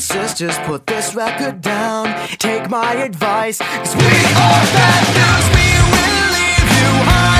and sisters, put this record down. Take my advice, cause we are bad news, we will leave you high.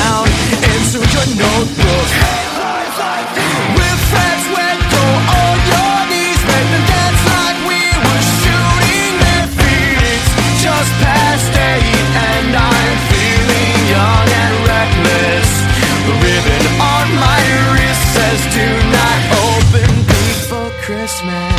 Christmas.